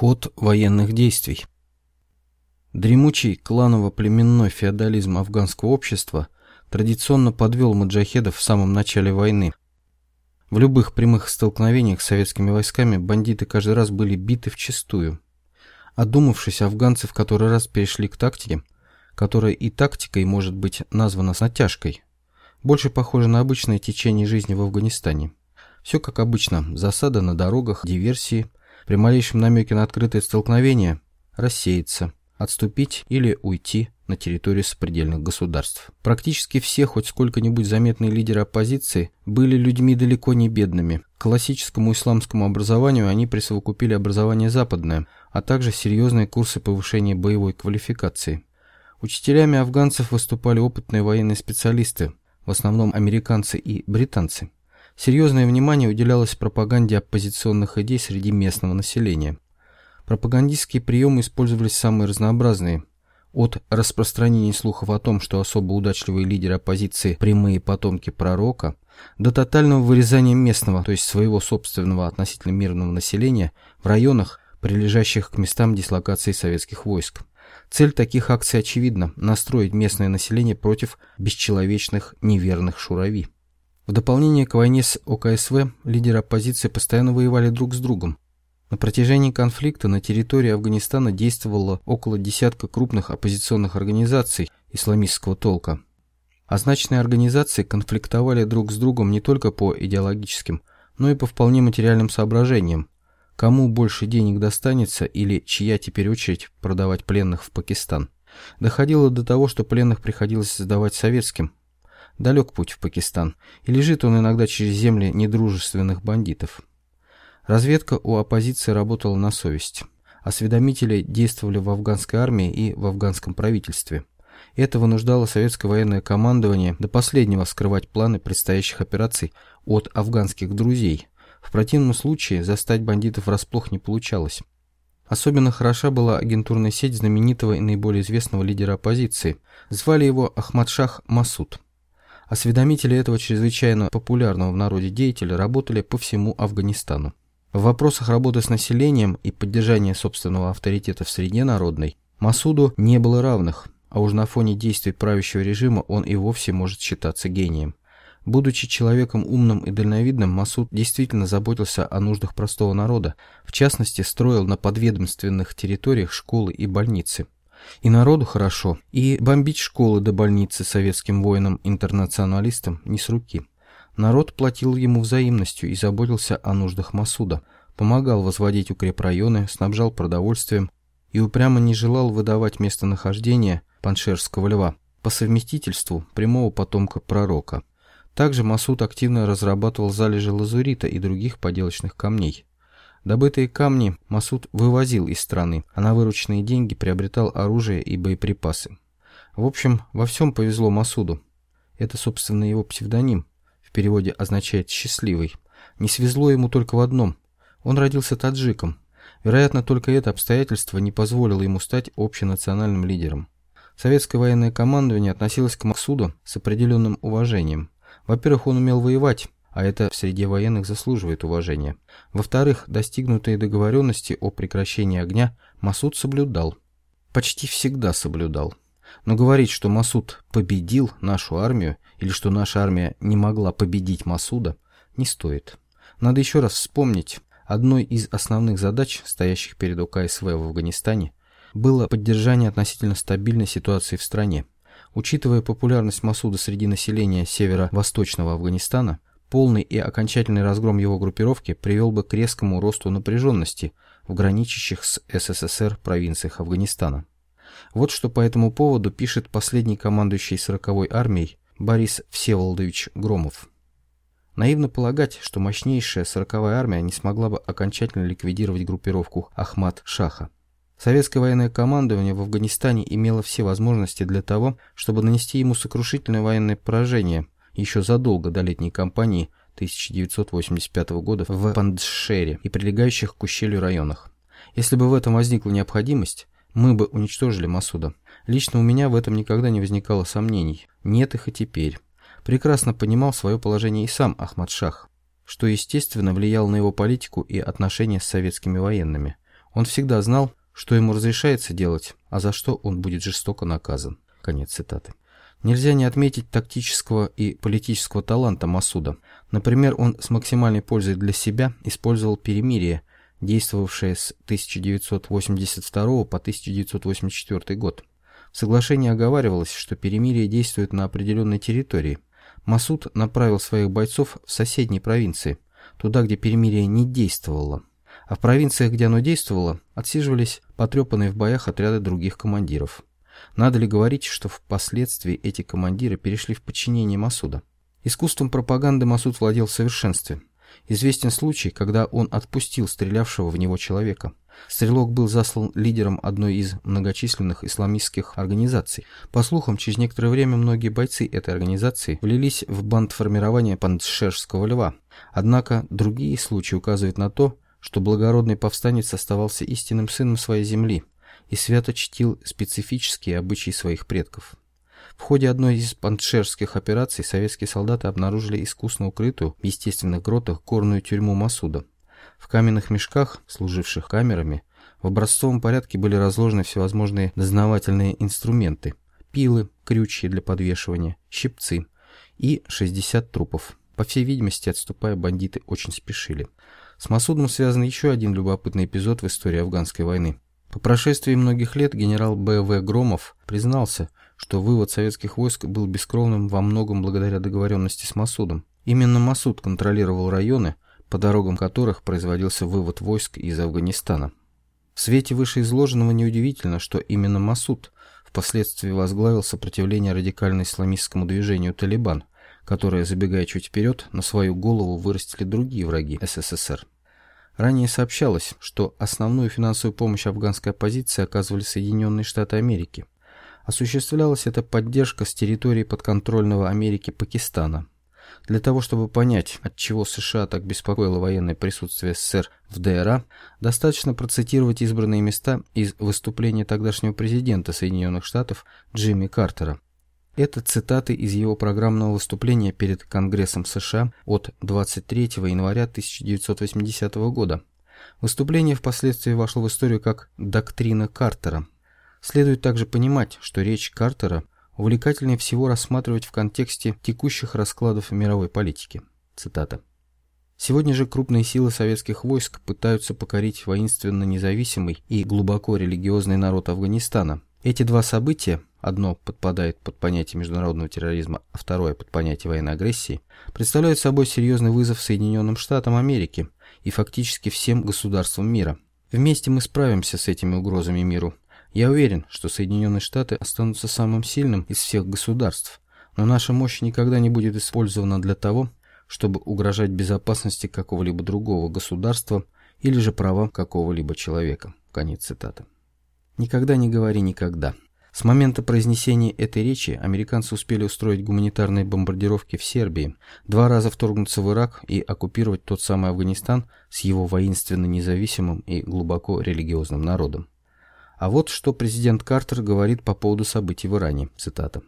Ход военных действий. Дремучий кланово-племенной феодализм афганского общества традиционно подвел маджахедов в самом начале войны. В любых прямых столкновениях с советскими войсками бандиты каждый раз были биты вчистую. Одумавшись, афганцы в который раз перешли к тактике, которая и тактикой может быть названа с натяжкой, больше похоже на обычное течение жизни в Афганистане. Все как обычно, засада на дорогах, диверсии – при малейшем намеке на открытое столкновение рассеяться, отступить или уйти на территорию сопредельных государств. Практически все хоть сколько-нибудь заметные лидеры оппозиции были людьми далеко не бедными. К классическому исламскому образованию они присовокупили образование западное, а также серьезные курсы повышения боевой квалификации. Учителями афганцев выступали опытные военные специалисты, в основном американцы и британцы. Серьезное внимание уделялось пропаганде оппозиционных идей среди местного населения. Пропагандистские приемы использовались самые разнообразные. От распространения слухов о том, что особо удачливые лидеры оппозиции – прямые потомки пророка, до тотального вырезания местного, то есть своего собственного относительно мирного населения в районах, прилежащих к местам дислокации советских войск. Цель таких акций очевидна – настроить местное население против бесчеловечных неверных шурави. В дополнение к войне с ОКСВ лидеры оппозиции постоянно воевали друг с другом. На протяжении конфликта на территории Афганистана действовало около десятка крупных оппозиционных организаций исламистского толка. Означенные организации конфликтовали друг с другом не только по идеологическим, но и по вполне материальным соображениям. Кому больше денег достанется или чья теперь очередь продавать пленных в Пакистан. Доходило до того, что пленных приходилось сдавать советским, Далек путь в Пакистан, и лежит он иногда через земли недружественных бандитов. Разведка у оппозиции работала на совесть. Осведомители действовали в афганской армии и в афганском правительстве. Это вынуждало советское военное командование до последнего скрывать планы предстоящих операций от афганских друзей. В противном случае застать бандитов врасплох не получалось. Особенно хороша была агентурная сеть знаменитого и наиболее известного лидера оппозиции. Звали его Ахмадшах Масуд. Осведомители этого чрезвычайно популярного в народе деятеля работали по всему Афганистану. В вопросах работы с населением и поддержания собственного авторитета в среде народной Масуду не было равных, а уж на фоне действий правящего режима он и вовсе может считаться гением. Будучи человеком умным и дальновидным, Масуд действительно заботился о нуждах простого народа, в частности, строил на подведомственных территориях школы и больницы. И народу хорошо, и бомбить школы до больницы советским воинам-интернационалистам не с руки. Народ платил ему взаимностью и заботился о нуждах Масуда, помогал возводить укрепрайоны, снабжал продовольствием и упрямо не желал выдавать местонахождение Паншерского льва по совместительству прямого потомка пророка. Также Масуд активно разрабатывал залежи лазурита и других поделочных камней. Добытые камни Масуд вывозил из страны, а на вырученные деньги приобретал оружие и боеприпасы. В общем, во всем повезло Масуду. Это, собственно, его псевдоним. В переводе означает «счастливый». Не свезло ему только в одном. Он родился таджиком. Вероятно, только это обстоятельство не позволило ему стать общенациональным лидером. Советское военное командование относилось к Масуду с определенным уважением. Во-первых, он умел воевать, а это в среде военных заслуживает уважения. Во-вторых, достигнутые договоренности о прекращении огня Масуд соблюдал. Почти всегда соблюдал. Но говорить, что Масуд победил нашу армию, или что наша армия не могла победить Масуда, не стоит. Надо еще раз вспомнить, одной из основных задач, стоящих перед ОКСВ в Афганистане, было поддержание относительно стабильной ситуации в стране. Учитывая популярность Масуда среди населения северо-восточного Афганистана, Полный и окончательный разгром его группировки привел бы к резкому росту напряженности в граничащих с СССР провинциях Афганистана. Вот что по этому поводу пишет последний командующий 40-й армией Борис Всеволодович Громов. Наивно полагать, что мощнейшая 40-я армия не смогла бы окончательно ликвидировать группировку Ахмад-Шаха. Советское военное командование в Афганистане имело все возможности для того, чтобы нанести ему сокрушительное военное поражение – еще задолго до летней кампании 1985 года в Пандшере и прилегающих к ущелью районах. Если бы в этом возникла необходимость, мы бы уничтожили Масуда. Лично у меня в этом никогда не возникало сомнений. Нет их и теперь. Прекрасно понимал свое положение и сам Ахмад Шах, что, естественно, влияло на его политику и отношения с советскими военными. Он всегда знал, что ему разрешается делать, а за что он будет жестоко наказан. Конец цитаты. Нельзя не отметить тактического и политического таланта Масуда. Например, он с максимальной пользой для себя использовал перемирие, действовавшее с 1982 по 1984 год. В соглашении оговаривалось, что перемирие действует на определенной территории. Масуд направил своих бойцов в соседние провинции, туда, где перемирие не действовало. А в провинциях, где оно действовало, отсиживались потрепанные в боях отряды других командиров. Надо ли говорить, что впоследствии эти командиры перешли в подчинение Масуда? Искусством пропаганды Масуд владел в совершенстве. Известен случай, когда он отпустил стрелявшего в него человека. Стрелок был заслан лидером одной из многочисленных исламистских организаций. По слухам, через некоторое время многие бойцы этой организации влились в бандформирование Пандшерского льва. Однако другие случаи указывают на то, что благородный повстанец оставался истинным сыном своей земли – и свято чтил специфические обычаи своих предков. В ходе одной из паншерских операций советские солдаты обнаружили искусно укрытую в естественных гротах горную тюрьму Масуда. В каменных мешках, служивших камерами, в образцовом порядке были разложены всевозможные дознавательные инструменты, пилы, крючья для подвешивания, щипцы и 60 трупов. По всей видимости, отступая, бандиты очень спешили. С Масудом связан еще один любопытный эпизод в истории афганской войны. По прошествии многих лет генерал Б.В. Громов признался, что вывод советских войск был бескровным во многом благодаря договоренности с Масудом. Именно Масуд контролировал районы, по дорогам которых производился вывод войск из Афганистана. В свете вышеизложенного неудивительно, что именно Масуд впоследствии возглавил сопротивление радикально-исламистскому движению «Талибан», которое, забегая чуть вперед, на свою голову вырастили другие враги СССР. Ранее сообщалось, что основную финансовую помощь афганской оппозиции оказывали Соединенные Штаты Америки. Осуществлялась эта поддержка с территории подконтрольного Америке Пакистана. Для того, чтобы понять, от чего США так беспокоило военное присутствие СССР в ДРА, достаточно процитировать избранные места из выступления тогдашнего президента Соединенных Штатов Джимми Картера – это цитаты из его программного выступления перед Конгрессом США от 23 января 1980 года. Выступление впоследствии вошло в историю как «доктрина Картера». Следует также понимать, что речь Картера увлекательнее всего рассматривать в контексте текущих раскладов мировой политики. Цитата. Сегодня же крупные силы советских войск пытаются покорить воинственно независимый и глубоко религиозный народ Афганистана. Эти два события одно подпадает под понятие международного терроризма, а второе под понятие военной агрессии, представляют собой серьезный вызов Соединенным Штатам Америки и фактически всем государствам мира. Вместе мы справимся с этими угрозами миру. Я уверен, что Соединенные Штаты останутся самым сильным из всех государств, но наша мощь никогда не будет использована для того, чтобы угрожать безопасности какого-либо другого государства или же правам какого-либо человека. Конец цитаты. Никогда не говори никогда. С момента произнесения этой речи американцы успели устроить гуманитарные бомбардировки в Сербии, два раза вторгнуться в Ирак и оккупировать тот самый Афганистан с его воинственно независимым и глубоко религиозным народом. А вот что президент Картер говорит по поводу событий в Иране, цитата.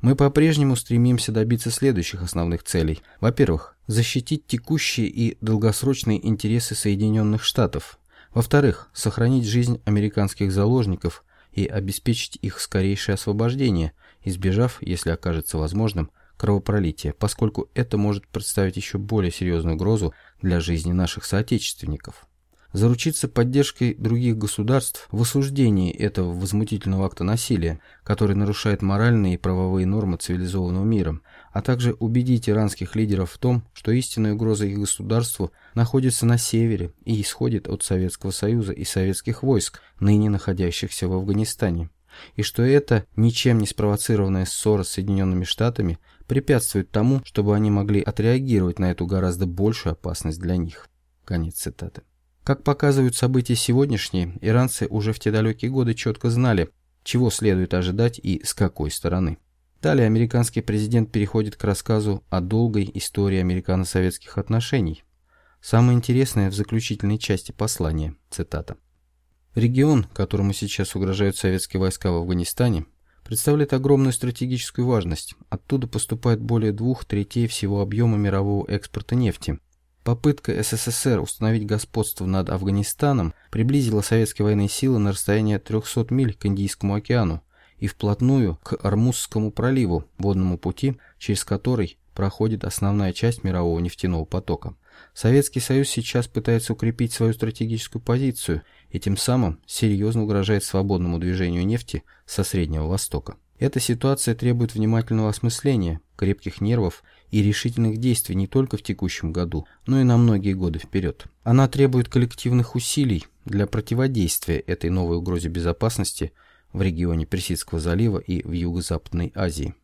«Мы по-прежнему стремимся добиться следующих основных целей. Во-первых, защитить текущие и долгосрочные интересы Соединенных Штатов. Во-вторых, сохранить жизнь американских заложников – и обеспечить их скорейшее освобождение, избежав, если окажется возможным, кровопролития, поскольку это может представить еще более серьезную угрозу для жизни наших соотечественников. Заручиться поддержкой других государств в осуждении этого возмутительного акта насилия, который нарушает моральные и правовые нормы цивилизованного мира, а также убедить иранских лидеров в том, что истинная угроза их государству находится на севере и исходит от Советского Союза и советских войск, ныне находящихся в Афганистане, и что эта ничем не спровоцированная ссора с Соединенными Штатами препятствует тому, чтобы они могли отреагировать на эту гораздо большую опасность для них. Конец цитаты. Как показывают события сегодняшние, иранцы уже в те далекие годы четко знали, чего следует ожидать и с какой стороны. Далее американский президент переходит к рассказу о долгой истории американо-советских отношений. Самое интересное в заключительной части послания, цитата. Регион, которому сейчас угрожают советские войска в Афганистане, представляет огромную стратегическую важность. Оттуда поступает более двух третей всего объема мирового экспорта нефти – Попытка СССР установить господство над Афганистаном приблизила советские военные силы на расстояние 300 миль к Индийскому океану и вплотную к Армузскому проливу, водному пути, через который проходит основная часть мирового нефтяного потока. Советский Союз сейчас пытается укрепить свою стратегическую позицию и тем самым серьезно угрожает свободному движению нефти со Среднего Востока. Эта ситуация требует внимательного осмысления, крепких нервов и решительных действий не только в текущем году, но и на многие годы вперед. Она требует коллективных усилий для противодействия этой новой угрозе безопасности в регионе Персидского залива и в Юго-Западной Азии.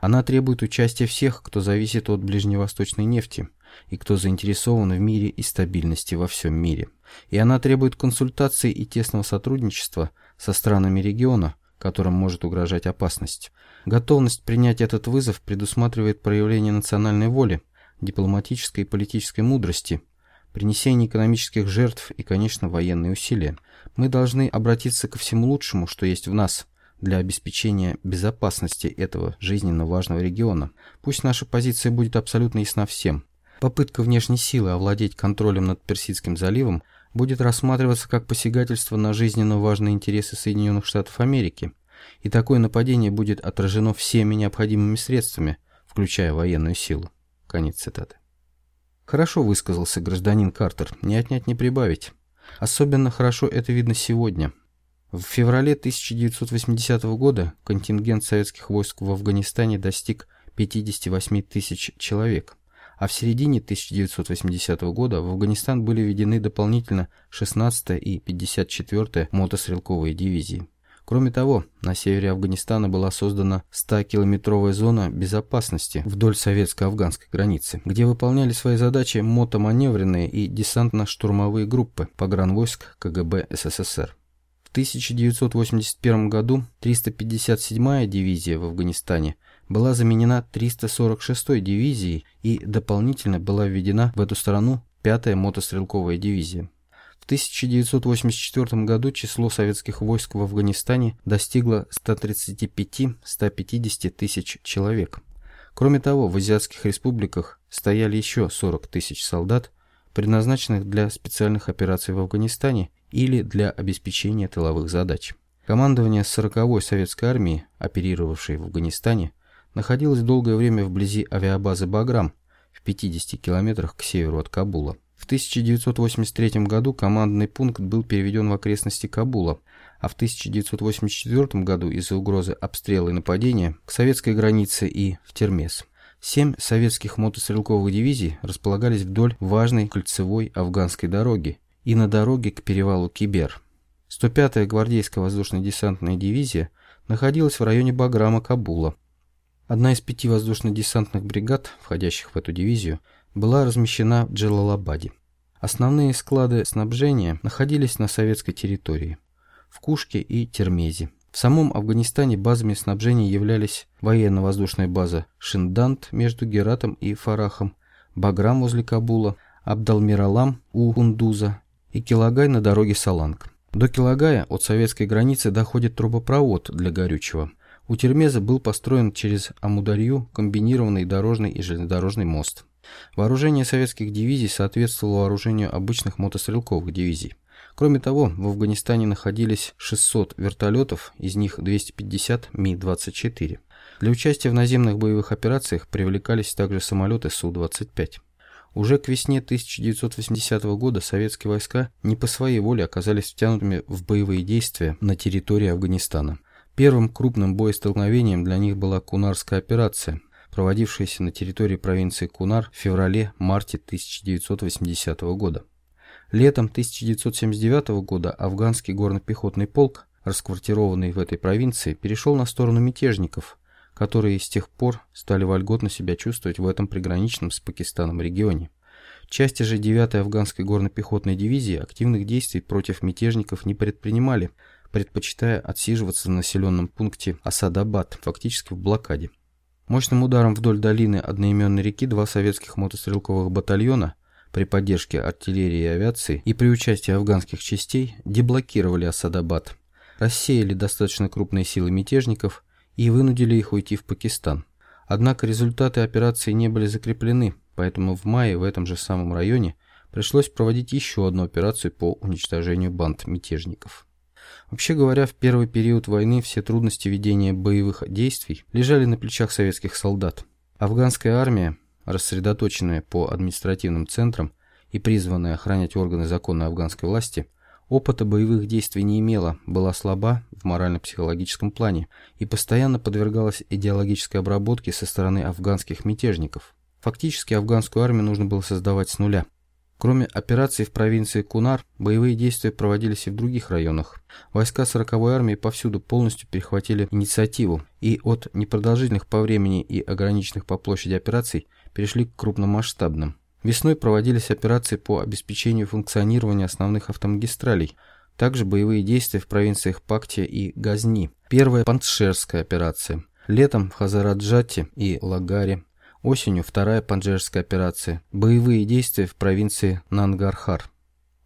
Она требует участия всех, кто зависит от ближневосточной нефти и кто заинтересован в мире и стабильности во всем мире. И она требует консультаций и тесного сотрудничества со странами региона, которым может угрожать опасность. Готовность принять этот вызов предусматривает проявление национальной воли, дипломатической и политической мудрости, принесение экономических жертв и, конечно, военные усилия. Мы должны обратиться ко всему лучшему, что есть в нас, для обеспечения безопасности этого жизненно важного региона. Пусть наша позиция будет абсолютно ясна всем. Попытка внешней силы овладеть контролем над Персидским заливом будет рассматриваться как посягательство на жизненно важные интересы Соединенных Штатов Америки, и такое нападение будет отражено всеми необходимыми средствами, включая военную силу. Конец цитаты. Хорошо высказался гражданин Картер, не отнять, не прибавить. Особенно хорошо это видно сегодня. В феврале 1980 года контингент советских войск в Афганистане достиг 58 тысяч человек а в середине 1980 года в Афганистан были введены дополнительно 16-я и 54-я мотострелковые дивизии. Кроме того, на севере Афганистана была создана 100-километровая зона безопасности вдоль советско-афганской границы, где выполняли свои задачи мотоманевренные и десантно-штурмовые группы погранвойск КГБ СССР. В 1981 году 357-я дивизия в Афганистане была заменена 346-й дивизией и дополнительно была введена в эту страну 5-я мотострелковая дивизия. В 1984 году число советских войск в Афганистане достигло 135-150 тысяч человек. Кроме того, в азиатских республиках стояли еще 40 тысяч солдат, предназначенных для специальных операций в Афганистане или для обеспечения тыловых задач. Командование 40-й советской армии, оперировавшей в Афганистане, находилось долгое время вблизи авиабазы «Баграм» в 50 километрах к северу от Кабула. В 1983 году командный пункт был переведен в окрестности Кабула, а в 1984 году из-за угрозы обстрела и нападения к советской границе и в Термес. Семь советских мотострелковых дивизий располагались вдоль важной кольцевой афганской дороги и на дороге к перевалу Кибер. 105-я гвардейская воздушно-десантная дивизия находилась в районе Баграма Кабула. Одна из пяти воздушно-десантных бригад, входящих в эту дивизию, была размещена в Джалалабаде. Основные склады снабжения находились на советской территории, в Кушке и Термезе. В самом Афганистане базами снабжения являлись военно-воздушная база Шиндант между Гератом и Фарахом, Баграм возле Кабула, Абдалмиралам у Кундуза и Килагай на дороге Саланг. До Килагая от советской границы доходит трубопровод для горючего. У Термеза был построен через Амударью комбинированный дорожный и железнодорожный мост. Вооружение советских дивизий соответствовало вооружению обычных мотострелковых дивизий. Кроме того, в Афганистане находились 600 вертолетов, из них 250 Ми-24. Для участия в наземных боевых операциях привлекались также самолеты Су-25. Уже к весне 1980 года советские войска не по своей воле оказались втянутыми в боевые действия на территории Афганистана. Первым крупным боестолкновением для них была Кунарская операция, проводившаяся на территории провинции Кунар в феврале-марте 1980 года. Летом 1979 года афганский горно-пехотный полк, расквартированный в этой провинции, перешел на сторону мятежников, которые с тех пор стали вольготно себя чувствовать в этом приграничном с Пакистаном регионе. Части же 9-й афганской горно-пехотной дивизии активных действий против мятежников не предпринимали, предпочитая отсиживаться на населенном пункте Асадабад, фактически в блокаде. Мощным ударом вдоль долины одноименной реки два советских мотострелковых батальона при поддержке артиллерии и авиации и при участии афганских частей деблокировали Асадабад, рассеяли достаточно крупные силы мятежников и вынудили их уйти в Пакистан. Однако результаты операции не были закреплены, поэтому в мае в этом же самом районе пришлось проводить еще одну операцию по уничтожению банд мятежников. Вообще говоря, в первый период войны все трудности ведения боевых действий лежали на плечах советских солдат. Афганская армия, рассредоточенная по административным центрам и призванная охранять органы законной афганской власти, опыта боевых действий не имела, была слаба в морально-психологическом плане и постоянно подвергалась идеологической обработке со стороны афганских мятежников. Фактически афганскую армию нужно было создавать с нуля. Кроме операций в провинции Кунар, боевые действия проводились и в других районах. Войска 40-й армии повсюду полностью перехватили инициативу и от непродолжительных по времени и ограниченных по площади операций перешли к крупномасштабным. Весной проводились операции по обеспечению функционирования основных автомагистралей, также боевые действия в провинциях Пактия и Газни. Первая Панцшерская операция. Летом в Хазараджате и Лагаре Осенью вторая панджерская операция. Боевые действия в провинции Нангархар.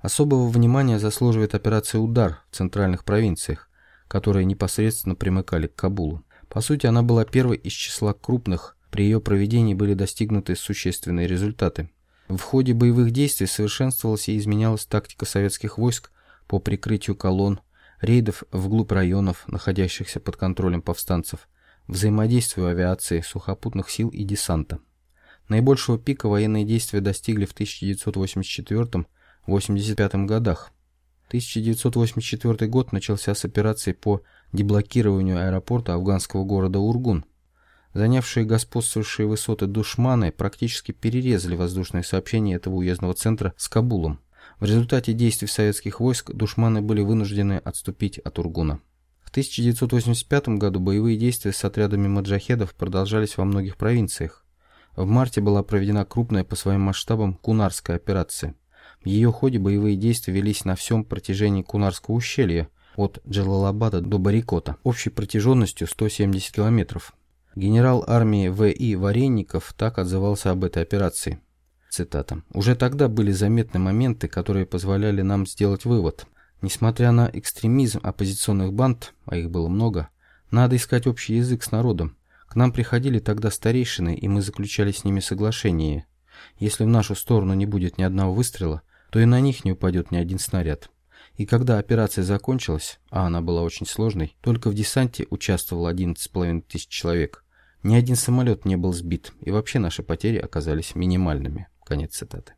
Особого внимания заслуживает операция «Удар» в центральных провинциях, которые непосредственно примыкали к Кабулу. По сути, она была первой из числа крупных, при ее проведении были достигнуты существенные результаты. В ходе боевых действий совершенствовалась и изменялась тактика советских войск по прикрытию колонн, рейдов вглубь районов, находящихся под контролем повстанцев, взаимодействию авиации, сухопутных сил и десанта. Наибольшего пика военные действия достигли в 1984-85 годах. 1984 год начался с операции по деблокированию аэропорта афганского города Ургун. Занявшие господствующие высоты душманы практически перерезали воздушные сообщения этого уездного центра с Кабулом. В результате действий советских войск душманы были вынуждены отступить от Ургуна. 1985 году боевые действия с отрядами маджахедов продолжались во многих провинциях. В марте была проведена крупная по своим масштабам Кунарская операция. В ее ходе боевые действия велись на всем протяжении Кунарского ущелья, от Джалалабада до Барикота, общей протяженностью 170 километров. Генерал армии В.И. Варенников так отзывался об этой операции. Цитата. «Уже тогда были заметны моменты, которые позволяли нам сделать вывод. Несмотря на экстремизм оппозиционных банд, а их было много, надо искать общий язык с народом. К нам приходили тогда старейшины, и мы заключали с ними соглашение. Если в нашу сторону не будет ни одного выстрела, то и на них не упадет ни один снаряд. И когда операция закончилась, а она была очень сложной, только в десанте участвовало 11,5 тысяч человек. Ни один самолет не был сбит, и вообще наши потери оказались минимальными. Конец цитаты.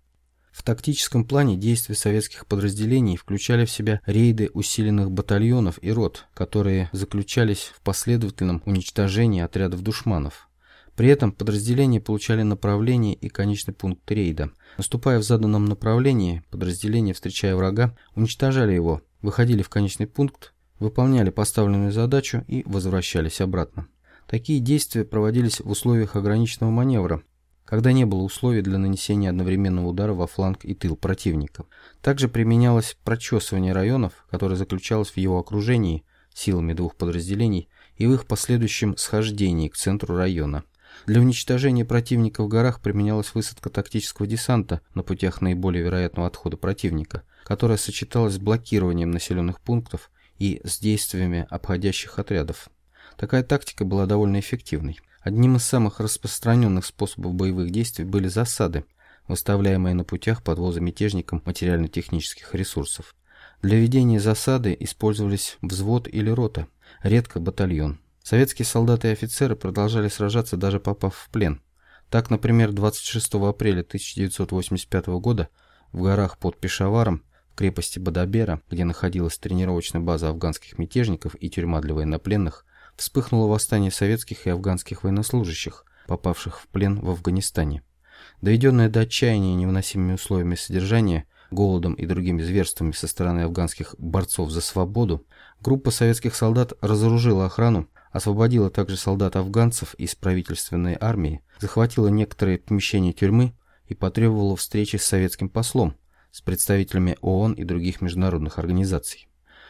В тактическом плане действия советских подразделений включали в себя рейды усиленных батальонов и рот, которые заключались в последовательном уничтожении отрядов душманов. При этом подразделения получали направление и конечный пункт рейда. Наступая в заданном направлении, подразделения, встречая врага, уничтожали его, выходили в конечный пункт, выполняли поставленную задачу и возвращались обратно. Такие действия проводились в условиях ограниченного маневра, когда не было условий для нанесения одновременного удара во фланг и тыл противника. Также применялось прочесывание районов, которое заключалось в его окружении силами двух подразделений и в их последующем схождении к центру района. Для уничтожения противника в горах применялась высадка тактического десанта на путях наиболее вероятного отхода противника, которая сочеталась с блокированием населенных пунктов и с действиями обходящих отрядов. Такая тактика была довольно эффективной. Одним из самых распространенных способов боевых действий были засады, выставляемые на путях подвоза мятежникам материально-технических ресурсов. Для ведения засады использовались взвод или рота, редко батальон. Советские солдаты и офицеры продолжали сражаться, даже попав в плен. Так, например, 26 апреля 1985 года в горах под Пешаваром, в крепости Бадабера, где находилась тренировочная база афганских мятежников и тюрьма для военнопленных, вспыхнуло восстание советских и афганских военнослужащих, попавших в плен в Афганистане. Доведенная до отчаяния невыносимыми условиями содержания, голодом и другими зверствами со стороны афганских борцов за свободу, группа советских солдат разоружила охрану, освободила также солдат-афганцев из правительственной армии, захватила некоторые помещения тюрьмы и потребовала встречи с советским послом, с представителями ООН и других международных организаций.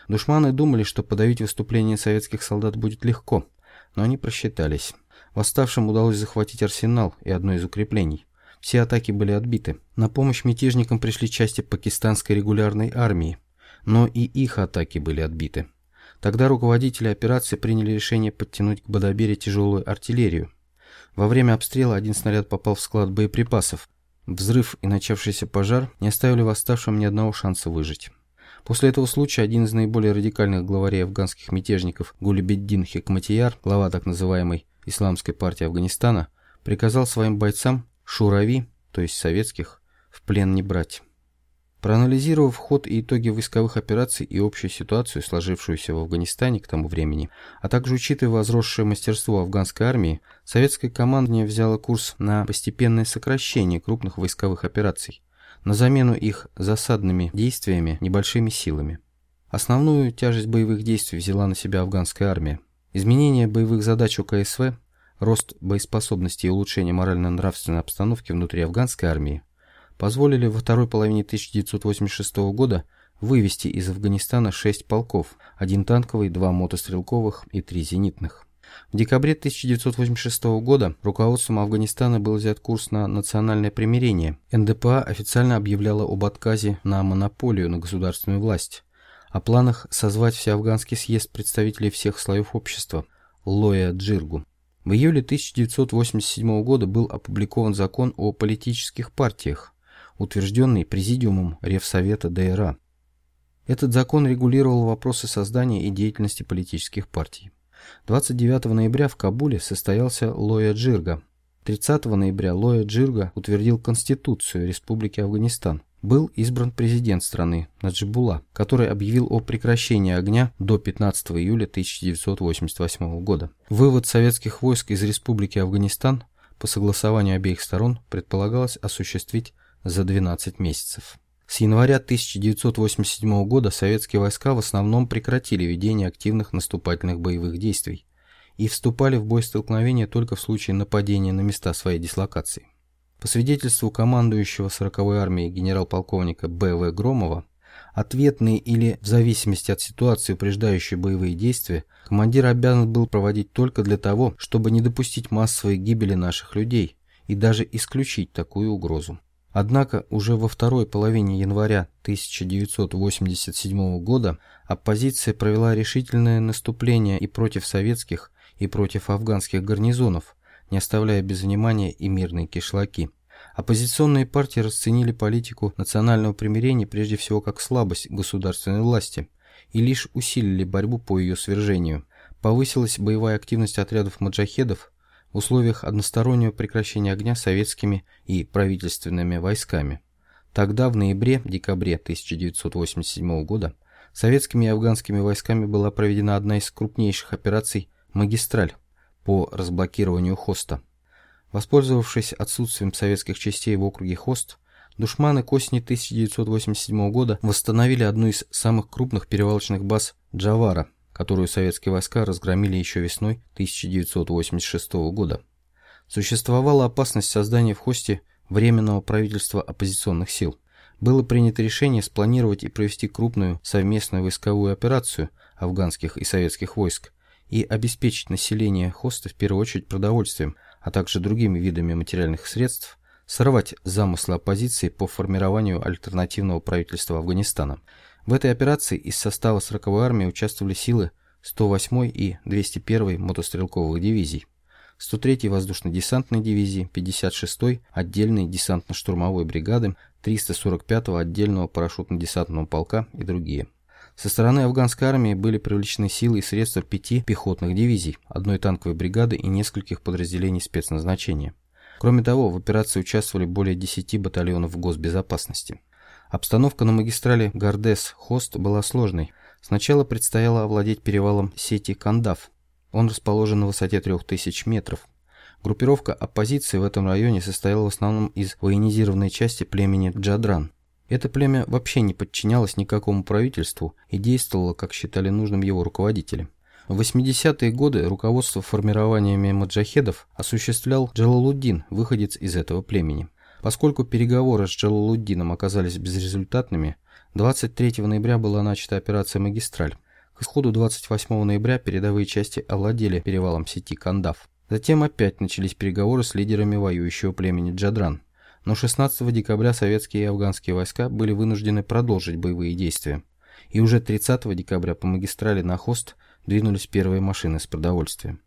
Душманы думали, что подавить выступление советских солдат будет легко, но они просчитались. Восставшим удалось захватить арсенал и одно из укреплений. Все атаки были отбиты. На помощь мятежникам пришли части пакистанской регулярной армии, но и их атаки были отбиты. Тогда руководители операции приняли решение подтянуть к Бадабере тяжелую артиллерию. Во время обстрела один снаряд попал в склад боеприпасов, Взрыв и начавшийся пожар не оставили восставшим ни одного шанса выжить. После этого случая один из наиболее радикальных главарей афганских мятежников Гулибеддин Хикматияр, глава так называемой Исламской партии Афганистана, приказал своим бойцам шурави, то есть советских, в плен не брать. Проанализировав ход и итоги войсковых операций и общую ситуацию, сложившуюся в Афганистане к тому времени, а также учитывая возросшее мастерство афганской армии, советское командование взяло курс на постепенное сокращение крупных войсковых операций, на замену их засадными действиями небольшими силами. Основную тяжесть боевых действий взяла на себя афганская армия. Изменение боевых задач УКСВ, рост боеспособности и улучшение морально-нравственной обстановки внутри афганской армии – позволили во второй половине 1986 года вывести из Афганистана шесть полков, один танковый, два мотострелковых и три зенитных. В декабре 1986 года руководством Афганистана был взят курс на национальное примирение. НДПА официально объявляла об отказе на монополию на государственную власть, о планах созвать всеафганский съезд представителей всех слоев общества – Лоя Джиргу. В июле 1987 года был опубликован закон о политических партиях, утвержденный Президиумом Ревсовета ДРА. Этот закон регулировал вопросы создания и деятельности политических партий. 29 ноября в Кабуле состоялся Лоя Джирга. 30 ноября Лоя Джирга утвердил Конституцию Республики Афганистан. Был избран президент страны Наджибула, который объявил о прекращении огня до 15 июля 1988 года. Вывод советских войск из Республики Афганистан по согласованию обеих сторон предполагалось осуществить за 12 месяцев. С января 1987 года советские войска в основном прекратили ведение активных наступательных боевых действий и вступали в бой столкновения только в случае нападения на места своей дислокации. По свидетельству командующего 40-й армией генерал-полковника Б.В. Громова, ответные или, в зависимости от ситуации, упреждающие боевые действия, командир обязан был проводить только для того, чтобы не допустить массовой гибели наших людей и даже исключить такую угрозу. Однако уже во второй половине января 1987 года оппозиция провела решительное наступление и против советских, и против афганских гарнизонов, не оставляя без внимания и мирные кишлаки. Оппозиционные партии расценили политику национального примирения прежде всего как слабость государственной власти и лишь усилили борьбу по ее свержению. Повысилась боевая активность отрядов маджахедов, в условиях одностороннего прекращения огня советскими и правительственными войсками. Тогда, в ноябре-декабре 1987 года, советскими и афганскими войсками была проведена одна из крупнейших операций «Магистраль» по разблокированию Хоста. Воспользовавшись отсутствием советских частей в округе Хост, душманы к осени 1987 года восстановили одну из самых крупных перевалочных баз Джавара которую советские войска разгромили еще весной 1986 года. Существовала опасность создания в Хосте Временного правительства оппозиционных сил. Было принято решение спланировать и провести крупную совместную войсковую операцию афганских и советских войск и обеспечить население Хоста в первую очередь продовольствием, а также другими видами материальных средств, сорвать замыслы оппозиции по формированию альтернативного правительства Афганистана – в этой операции из состава 40-й армии участвовали силы 108-й и 201-й мотострелковых дивизий, 103-й воздушно-десантной дивизии, 56-й отдельной десантно-штурмовой бригады, 345-го отдельного парашютно-десантного полка и другие. Со стороны афганской армии были привлечены силы и средства пяти пехотных дивизий, одной танковой бригады и нескольких подразделений спецназначения. Кроме того, в операции участвовали более 10 батальонов госбезопасности. Обстановка на магистрали Гардес-Хост была сложной. Сначала предстояло овладеть перевалом сети Кандав. Он расположен на высоте 3000 метров. Группировка оппозиции в этом районе состояла в основном из военизированной части племени Джадран. Это племя вообще не подчинялось никакому правительству и действовало, как считали нужным его руководители. В 80-е годы руководство формированиями маджахедов осуществлял Джалалуддин, выходец из этого племени. Поскольку переговоры с Джалалуддином оказались безрезультатными, 23 ноября была начата операция «Магистраль». К исходу 28 ноября передовые части овладели перевалом сети Кандав. Затем опять начались переговоры с лидерами воюющего племени Джадран. Но 16 декабря советские и афганские войска были вынуждены продолжить боевые действия. И уже 30 декабря по магистрали на Хост двинулись первые машины с продовольствием.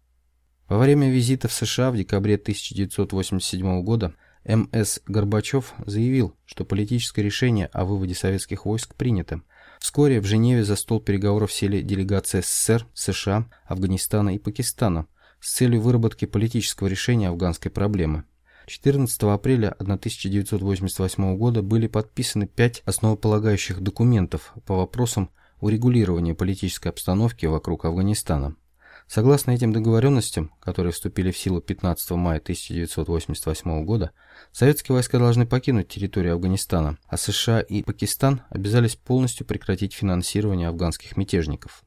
Во время визита в США в декабре 1987 года М.С. Горбачев заявил, что политическое решение о выводе советских войск принято. Вскоре в Женеве за стол переговоров сели делегации СССР, США, Афганистана и Пакистана с целью выработки политического решения афганской проблемы. 14 апреля 1988 года были подписаны пять основополагающих документов по вопросам урегулирования политической обстановки вокруг Афганистана. Согласно этим договоренностям, которые вступили в силу 15 мая 1988 года, советские войска должны покинуть территорию Афганистана, а США и Пакистан обязались полностью прекратить финансирование афганских мятежников.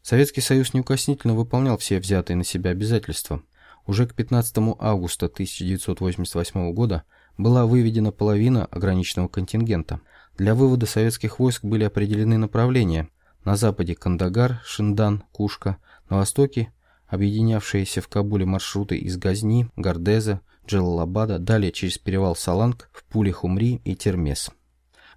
Советский Союз неукоснительно выполнял все взятые на себя обязательства. Уже к 15 августа 1988 года была выведена половина ограниченного контингента. Для вывода советских войск были определены направления. На западе Кандагар, Шиндан, Кушка – на востоке объединявшиеся в Кабуле маршруты из Газни, Гардеза, Джалалабада, далее через перевал Саланг в Пуле-Хумри и Термес.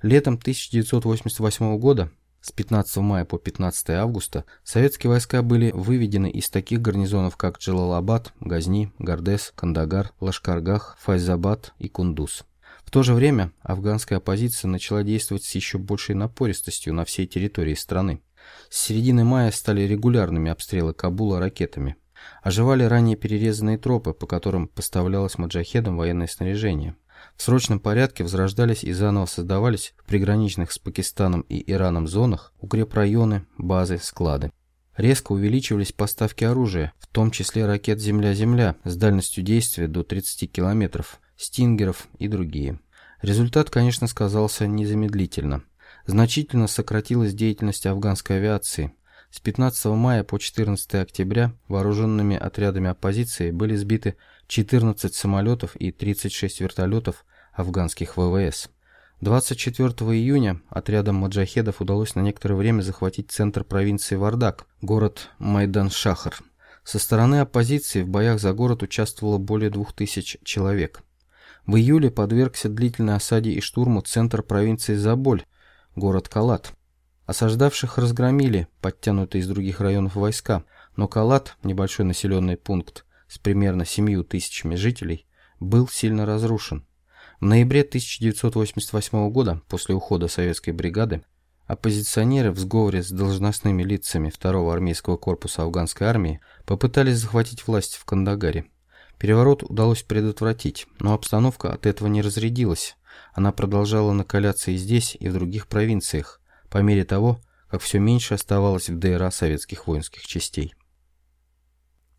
Летом 1988 года с 15 мая по 15 августа советские войска были выведены из таких гарнизонов, как Джалалабад, Газни, Гардес, Кандагар, Лашкаргах, Файзабад и Кундуз. В то же время афганская оппозиция начала действовать с еще большей напористостью на всей территории страны. С середины мая стали регулярными обстрелы Кабула ракетами. Оживали ранее перерезанные тропы, по которым поставлялось маджахедам военное снаряжение. В срочном порядке возрождались и заново создавались в приграничных с Пакистаном и Ираном зонах укрепрайоны, базы, склады. Резко увеличивались поставки оружия, в том числе ракет «Земля-Земля» с дальностью действия до 30 километров, «Стингеров» и другие. Результат, конечно, сказался незамедлительно – значительно сократилась деятельность афганской авиации. С 15 мая по 14 октября вооруженными отрядами оппозиции были сбиты 14 самолетов и 36 вертолетов афганских ВВС. 24 июня отрядам маджахедов удалось на некоторое время захватить центр провинции Вардак, город Майдан-Шахар. Со стороны оппозиции в боях за город участвовало более 2000 человек. В июле подвергся длительной осаде и штурму центр провинции Заболь, город Калат. Осаждавших разгромили подтянутые из других районов войска, но Калат, небольшой населенный пункт с примерно семью тысячами жителей, был сильно разрушен. В ноябре 1988 года, после ухода советской бригады, оппозиционеры в сговоре с должностными лицами 2-го армейского корпуса афганской армии попытались захватить власть в Кандагаре. Переворот удалось предотвратить, но обстановка от этого не разрядилась, она продолжала накаляться и здесь, и в других провинциях, по мере того, как все меньше оставалось в ДРА советских воинских частей.